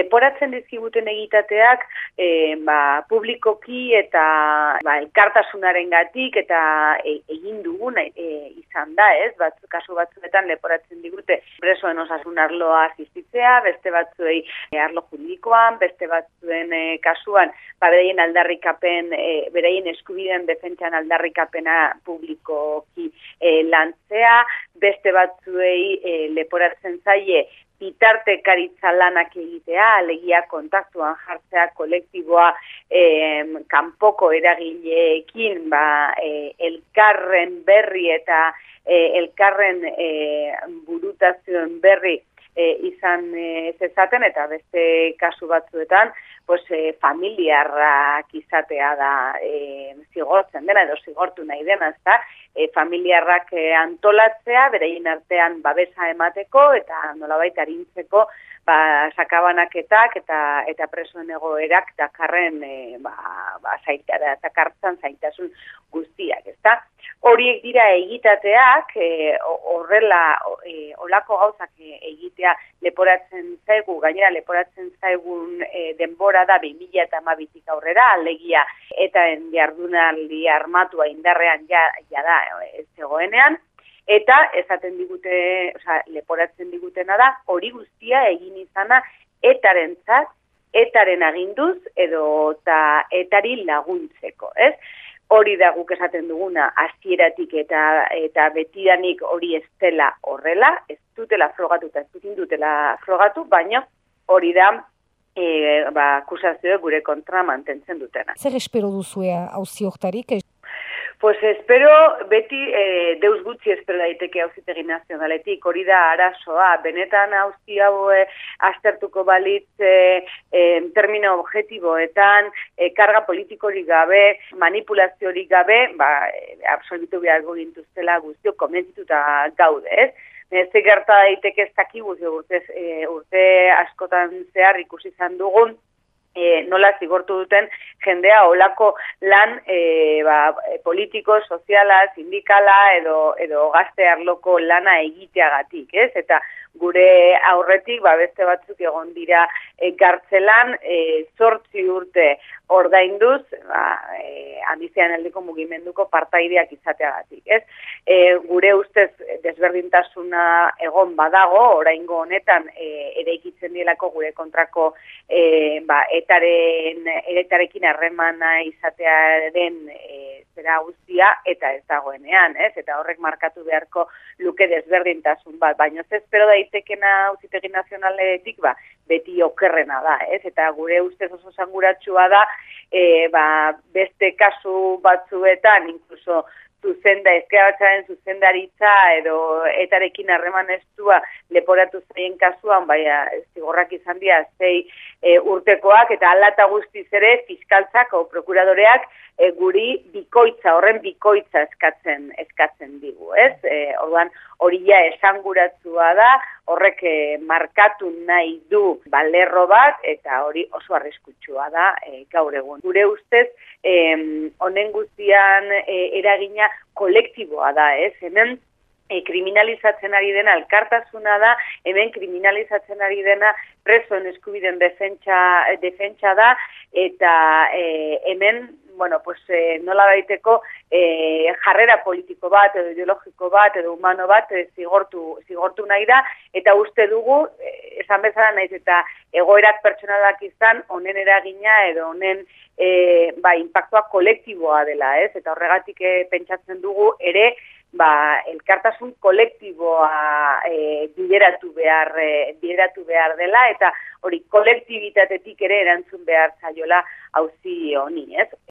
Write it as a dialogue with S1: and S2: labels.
S1: leporatzen dizkiguten egitateak e, ba, publikoki eta ba, elkartasunaren gatik eta e, egin dugun e, izan da, ez? Bat, kasu batzuetan leporatzen digute presoen osasun arloa asistitzea, beste batzuei e, arlo juridikoan, beste batzuen e, kasuan ba, bereien aldarrikapen, e, bereien eskubideen defentsan aldarrikapena publikoki e, lantzea, beste batzuei e, leporatzen zaie bitarte karitza lanak egitea, alegia kontaktuan jartzea kolektiboa eh, kanpoko eragileekin, ba, eh, elkarren berri eta eh, elkarren eh, burutazioen berri e, izan e, zezaten eta beste kasu batzuetan pues, e, familiarrak izatea da e, zigortzen dena edo zigortu nahi dena, ezta? E, familiarrak e, antolatzea, berein artean babesa emateko eta nolabait arintzeko ba, sakabanaketak eta eta presoen egoerak dakarren e, ba, ba, zaita, dakartzen zaitasun guztiak, ezta? Horiek dira egitateak, e, horrela e, olako gauzak egitea leporatzen zaigu, gainera leporatzen zaigun e, denbora da 2000 eta amabitik aurrera, alegia eta jardunaldi armatua indarrean ja, ja da ez zegoenean, eta esaten digute, oza, leporatzen digutena da, hori guztia egin izana etarentzat, etaren aginduz edo ta etari laguntzeko, ez? Hori da guk esaten duguna hasieratik eta eta betidanik hori ez dela horrela, ez dutela frogatu eta ez dutela frogatu, baina hori da e, ba, akusazio gure kontra mantentzen dutena.
S2: Zer espero duzue hauzi hortarik?
S1: Pues espero, beti e, deus gutxi espero daiteke hauzitegi nazionaletik, hori da arazoa, benetan hauzi hau e, aztertuko balitz e, e, termino objetiboetan, e, karga politikorik gabe, manipulaziorik gabe, ba, e, absolutu behar gintuztela guztio komentzituta gaude, ez? Ez gerta daiteke ez dakigu, urte, e, urte askotan zehar ikusi izan dugun, e, nola zigortu duten jendea olako lan e, ba, e, politiko, soziala, sindikala edo, edo gazte arloko lana egiteagatik, ez? Eta gure aurretik ba, beste batzuk egon dira e, gartzelan e, zortzi urte ordainduz ba, e, handizean eldiko mugimenduko partaideak izateagatik. Ez? E, gure ustez desberdintasuna egon badago, oraingo honetan e, ere ikitzen dielako gure kontrako e, ba, etaren, etarekin harremana izatea den e, zera guztia eta ez dagoenean, ez? Eta horrek markatu beharko luke desberdintasun bat, baina ez espero daitekena auzitegi nazionaletik ba, beti okerrena da, ez? Eta gure ustez oso sanguratsua da, e, ba, beste kasu batzuetan, inkluso zuzenda, ezkeabatzaren zuzendaritza edo etarekin harreman estua leporatu zaien kasuan, baina zigorrak izan dira zei e, urtekoak eta alata guztiz ere fiskaltzak o prokuradoreak e, guri bikoitza, horren bikoitza eskatzen eskatzen digu, ez? E, orduan hori ja esanguratzua da, horrek e, markatu nahi du balerro bat eta hori oso arriskutsua da e, gaur egun. Gure ustez, honen guztian e, eragina kolektiboa da, ez? Hemen e, kriminalizatzen ari dena elkartasuna da, hemen kriminalizatzen ari dena presoen eskubiden defentsa, defentsa da, eta e, hemen bueno, pues, e, nola daiteko e, jarrera politiko bat, edo ideologiko bat, edo humano bat, e, zigortu, zigortu nahi da, eta uste dugu, e, esan bezala naiz, eta egoerak pertsonalak izan, honen eragina, edo honen e, ba, impactua kolektiboa dela, ez? Eta horregatik e, pentsatzen dugu, ere, ba, elkartasun kolektiboa e, bideratu behar e, bideratu behar dela eta hori kolektibitatetik ere erantzun behar zaiola auzi honi, ez?